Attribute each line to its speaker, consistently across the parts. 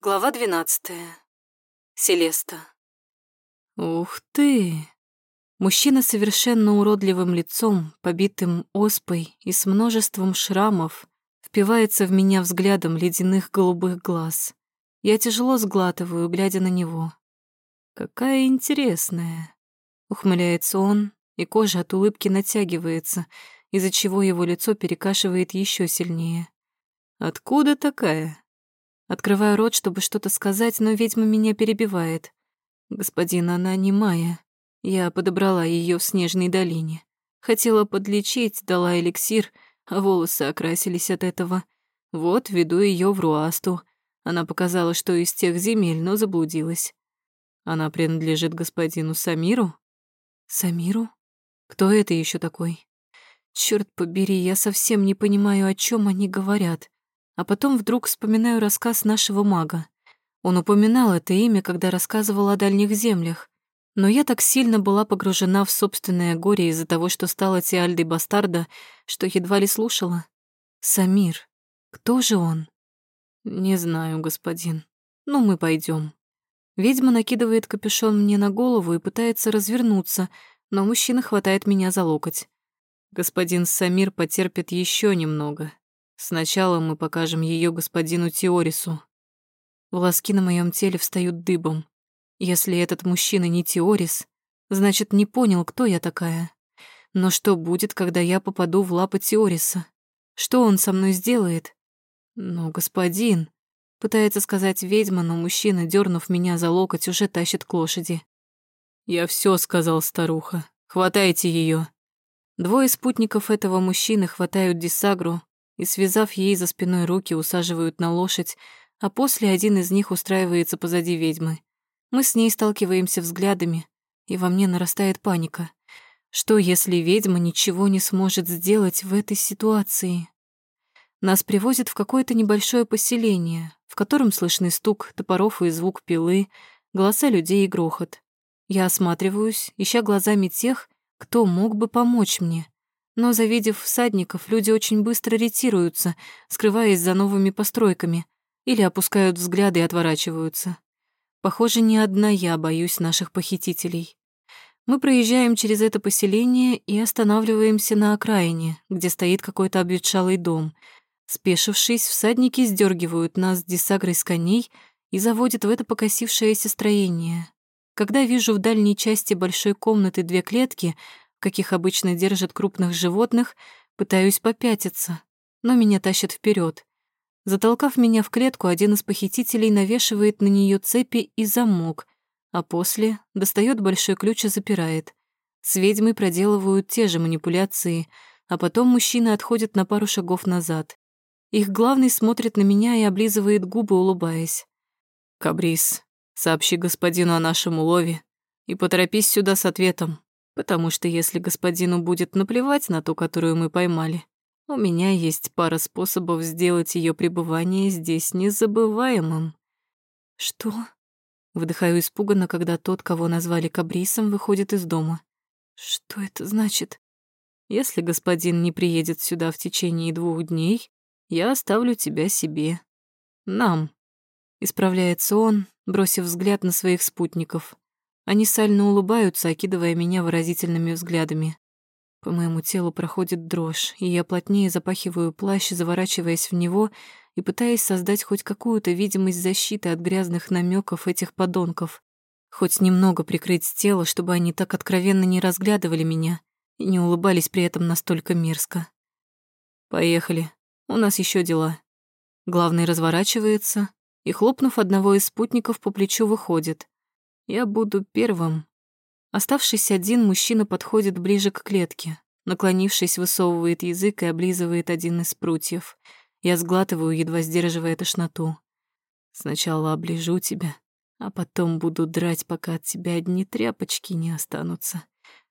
Speaker 1: Глава двенадцатая. Селеста. Ух ты! Мужчина с совершенно уродливым лицом, побитым оспой и с множеством шрамов, впивается в меня взглядом ледяных голубых глаз. Я тяжело сглатываю, глядя на него. «Какая интересная!» Ухмыляется он, и кожа от улыбки натягивается, из-за чего его лицо перекашивает еще сильнее. «Откуда такая?» Открываю рот, чтобы что-то сказать, но ведьма меня перебивает. Господин, она не Майя. Я подобрала ее в снежной долине. Хотела подлечить, дала эликсир, а волосы окрасились от этого. Вот, веду ее в Руасту. Она показала, что из тех земель, но заблудилась. Она принадлежит господину Самиру? Самиру? Кто это еще такой? Черт побери, я совсем не понимаю, о чем они говорят. А потом вдруг вспоминаю рассказ нашего мага. Он упоминал это имя, когда рассказывал о дальних землях. Но я так сильно была погружена в собственное горе из-за того, что стала Тиальдой Бастарда, что едва ли слушала. Самир. Кто же он? Не знаю, господин. Ну, мы пойдем. Ведьма накидывает капюшон мне на голову и пытается развернуться, но мужчина хватает меня за локоть. Господин Самир потерпит еще немного, Сначала мы покажем ее господину Теорису. Волоски на моем теле встают дыбом. Если этот мужчина не Теорис, значит, не понял, кто я такая. Но что будет, когда я попаду в лапы Теориса? Что он со мной сделает? Ну, господин, пытается сказать ведьма, но мужчина, дернув меня за локоть, уже тащит к лошади. Я все сказал, старуха. Хватайте ее. Двое спутников этого мужчины хватают Дисагру, и, связав ей за спиной руки, усаживают на лошадь, а после один из них устраивается позади ведьмы. Мы с ней сталкиваемся взглядами, и во мне нарастает паника. Что, если ведьма ничего не сможет сделать в этой ситуации? Нас привозят в какое-то небольшое поселение, в котором слышны стук топоров и звук пилы, голоса людей и грохот. Я осматриваюсь, ища глазами тех, кто мог бы помочь мне. Но, завидев всадников, люди очень быстро ретируются, скрываясь за новыми постройками, или опускают взгляды и отворачиваются. Похоже, не одна я боюсь наших похитителей. Мы проезжаем через это поселение и останавливаемся на окраине, где стоит какой-то обветшалый дом. Спешившись, всадники сдергивают нас с десагрой с коней и заводят в это покосившееся строение. Когда вижу в дальней части большой комнаты две клетки, каких обычно держат крупных животных, пытаюсь попятиться, но меня тащат вперед. Затолкав меня в клетку, один из похитителей навешивает на нее цепи и замок, а после достает большой ключ и запирает. С ведьмой проделывают те же манипуляции, а потом мужчины отходят на пару шагов назад. Их главный смотрит на меня и облизывает губы, улыбаясь. «Кабрис, сообщи господину о нашем улове и поторопись сюда с ответом потому что если господину будет наплевать на ту, которую мы поймали, у меня есть пара способов сделать ее пребывание здесь незабываемым. Что? Выдыхаю испуганно, когда тот, кого назвали Кабрисом, выходит из дома. Что это значит? Если господин не приедет сюда в течение двух дней, я оставлю тебя себе. Нам. Исправляется он, бросив взгляд на своих спутников. Они сально улыбаются, окидывая меня выразительными взглядами. По моему телу проходит дрожь, и я плотнее запахиваю плащ, заворачиваясь в него и пытаясь создать хоть какую-то видимость защиты от грязных намеков этих подонков. Хоть немного прикрыть тело, чтобы они так откровенно не разглядывали меня и не улыбались при этом настолько мерзко. «Поехали. У нас еще дела». Главный разворачивается и, хлопнув одного из спутников по плечу, выходит. Я буду первым. Оставшись один, мужчина подходит ближе к клетке. Наклонившись, высовывает язык и облизывает один из прутьев. Я сглатываю, едва сдерживая тошноту. Сначала оближу тебя, а потом буду драть, пока от тебя одни тряпочки не останутся.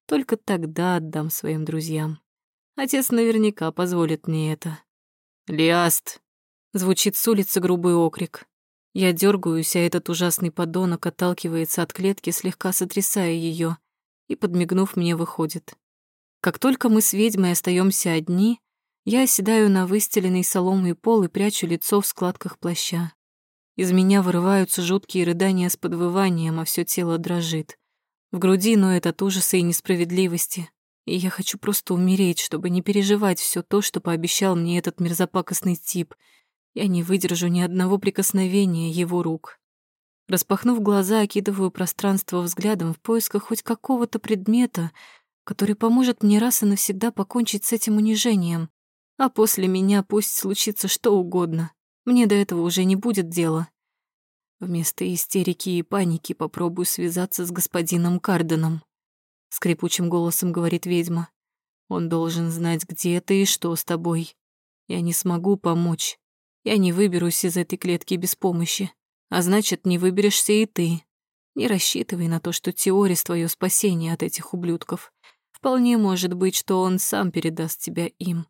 Speaker 1: Только тогда отдам своим друзьям. Отец наверняка позволит мне это. «Лиаст!» — звучит с улицы грубый окрик. Я дергаюсь, а этот ужасный подонок отталкивается от клетки, слегка сотрясая ее, и, подмигнув, мне выходит. Как только мы с ведьмой остаемся одни, я оседаю на выстеленный соломой пол и прячу лицо в складках плаща. Из меня вырываются жуткие рыдания с подвыванием, а все тело дрожит. В груди ноет от ужаса и несправедливости, и я хочу просто умереть, чтобы не переживать все то, что пообещал мне этот мерзопакостный тип. Я не выдержу ни одного прикосновения его рук. Распахнув глаза, окидываю пространство взглядом в поисках хоть какого-то предмета, который поможет мне раз и навсегда покончить с этим унижением. А после меня пусть случится что угодно. Мне до этого уже не будет дела. Вместо истерики и паники попробую связаться с господином Карденом. Скрипучим голосом говорит ведьма. Он должен знать, где ты и что с тобой. Я не смогу помочь. Я не выберусь из этой клетки без помощи. А значит, не выберешься и ты. Не рассчитывай на то, что Теорис — твое спасение от этих ублюдков. Вполне может быть, что он сам передаст тебя им.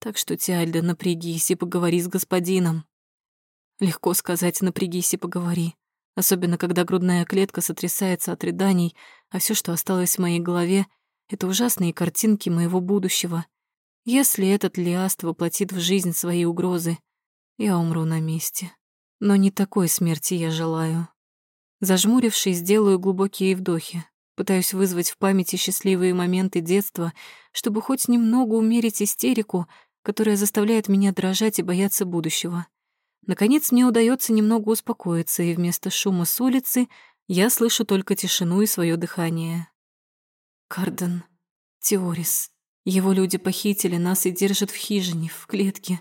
Speaker 1: Так что, Тиальда, напрягись и поговори с господином. Легко сказать «напрягись и поговори», особенно когда грудная клетка сотрясается от рыданий, а все, что осталось в моей голове, это ужасные картинки моего будущего. Если этот Лиаст воплотит в жизнь свои угрозы, я умру на месте. Но не такой смерти я желаю. Зажмурившись, делаю глубокие вдохи. Пытаюсь вызвать в памяти счастливые моменты детства, чтобы хоть немного умерить истерику, которая заставляет меня дрожать и бояться будущего. Наконец мне удается немного успокоиться, и вместо шума с улицы я слышу только тишину и свое дыхание. Карден, Теорис. Его люди похитили нас и держат в хижине, в клетке.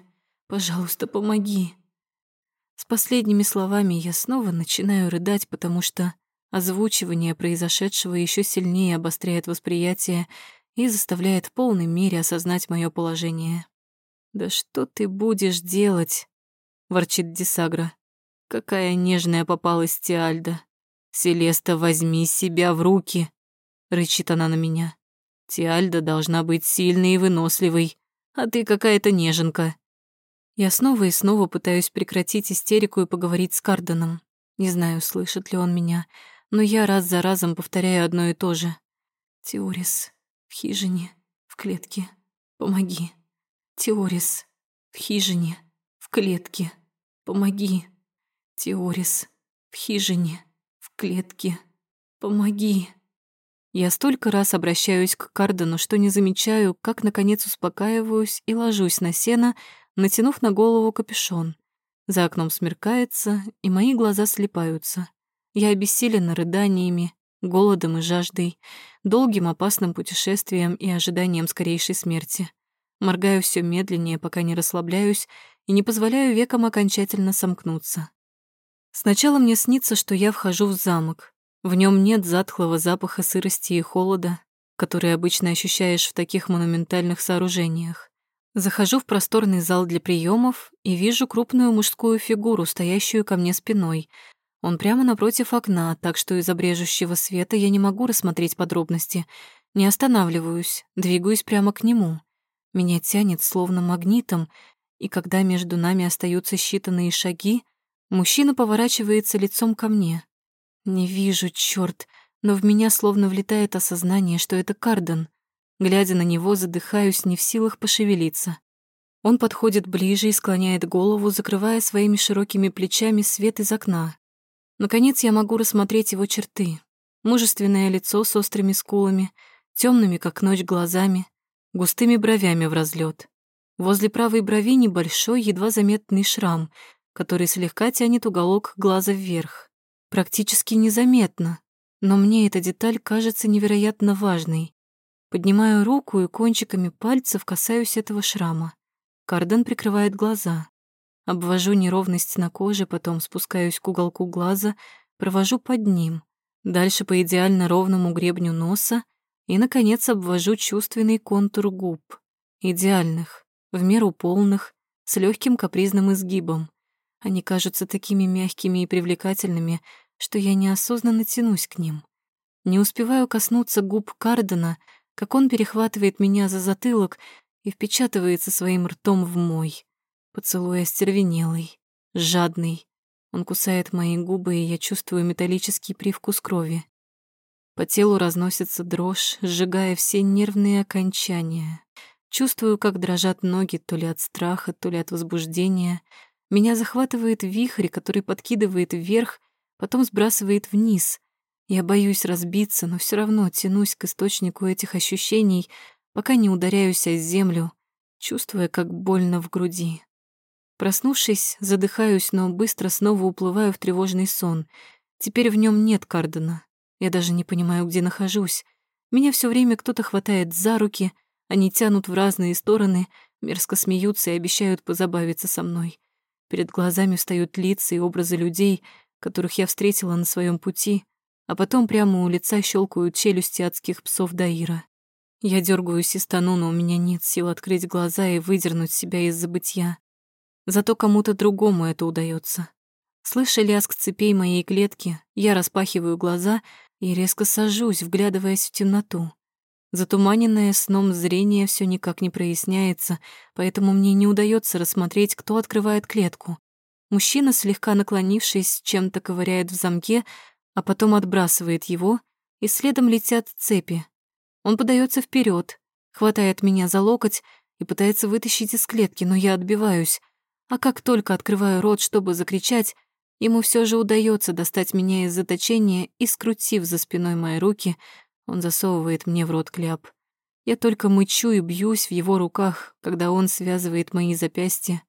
Speaker 1: Пожалуйста, помоги. С последними словами я снова начинаю рыдать, потому что озвучивание произошедшего еще сильнее обостряет восприятие и заставляет в полной мере осознать мое положение. «Да что ты будешь делать?» ворчит Дисагра. Какая нежная попалась Тиальда. Селеста, возьми себя в руки, рычит она на меня. Тиальда должна быть сильной и выносливой, а ты какая-то неженка. Я снова и снова пытаюсь прекратить истерику и поговорить с Карденом. Не знаю, слышит ли он меня, но я раз за разом повторяю одно и то же. Теорис, в хижине, в клетке, помоги. Теорис, в хижине, в клетке. Помоги, Теорис, в хижине, в клетке. Помоги. Я столько раз обращаюсь к Кардену, что не замечаю, как, наконец, успокаиваюсь и ложусь на сено, натянув на голову капюшон. За окном смеркается, и мои глаза слепаются. Я обессилена рыданиями, голодом и жаждой, долгим опасным путешествием и ожиданием скорейшей смерти. Моргаю все медленнее, пока не расслабляюсь, и не позволяю векам окончательно сомкнуться. Сначала мне снится, что я вхожу в замок. В нем нет затхлого запаха сырости и холода, который обычно ощущаешь в таких монументальных сооружениях. Захожу в просторный зал для приемов и вижу крупную мужскую фигуру, стоящую ко мне спиной. Он прямо напротив окна, так что из обрежущего света я не могу рассмотреть подробности. Не останавливаюсь, двигаюсь прямо к нему. Меня тянет словно магнитом, и когда между нами остаются считанные шаги, мужчина поворачивается лицом ко мне. Не вижу, черт, но в меня словно влетает осознание, что это Карден. Глядя на него, задыхаюсь, не в силах пошевелиться. Он подходит ближе и склоняет голову, закрывая своими широкими плечами свет из окна. Наконец я могу рассмотреть его черты. Мужественное лицо с острыми скулами, темными, как ночь, глазами, густыми бровями в разлет. Возле правой брови небольшой, едва заметный шрам, который слегка тянет уголок глаза вверх. Практически незаметно, но мне эта деталь кажется невероятно важной. Поднимаю руку и кончиками пальцев касаюсь этого шрама. Карден прикрывает глаза. Обвожу неровность на коже, потом спускаюсь к уголку глаза, провожу под ним. Дальше по идеально ровному гребню носа и, наконец, обвожу чувственный контур губ. Идеальных, в меру полных, с легким капризным изгибом. Они кажутся такими мягкими и привлекательными, что я неосознанно тянусь к ним. Не успеваю коснуться губ Кардена, как он перехватывает меня за затылок и впечатывается своим ртом в мой. Поцелуй остервенелый, жадный. Он кусает мои губы, и я чувствую металлический привкус крови. По телу разносится дрожь, сжигая все нервные окончания. Чувствую, как дрожат ноги то ли от страха, то ли от возбуждения. Меня захватывает вихрь, который подкидывает вверх, потом сбрасывает вниз. Я боюсь разбиться, но все равно тянусь к источнику этих ощущений, пока не ударяюсь о землю, чувствуя, как больно в груди. Проснувшись, задыхаюсь, но быстро снова уплываю в тревожный сон. Теперь в нем нет Кардена. Я даже не понимаю, где нахожусь. Меня все время кто-то хватает за руки, они тянут в разные стороны, мерзко смеются и обещают позабавиться со мной. Перед глазами встают лица и образы людей, которых я встретила на своем пути, а потом прямо у лица щелкают челюсти адских псов Даира. Я дергаюсь и стану, но у меня нет сил открыть глаза и выдернуть себя из забытья. Зато кому-то другому это удается. Слыша лязг цепей моей клетки, я распахиваю глаза и резко сажусь, вглядываясь в темноту. Затуманенное сном зрение все никак не проясняется, поэтому мне не удается рассмотреть, кто открывает клетку. Мужчина, слегка наклонившись, чем-то ковыряет в замке, а потом отбрасывает его, и следом летят цепи. Он подается вперед, хватает меня за локоть и пытается вытащить из клетки, но я отбиваюсь. А как только открываю рот, чтобы закричать, ему все же удается достать меня из заточения и, скрутив за спиной мои руки, он засовывает мне в рот кляп. Я только мычу и бьюсь в его руках, когда он связывает мои запястья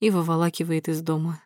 Speaker 1: и выволакивает из дома.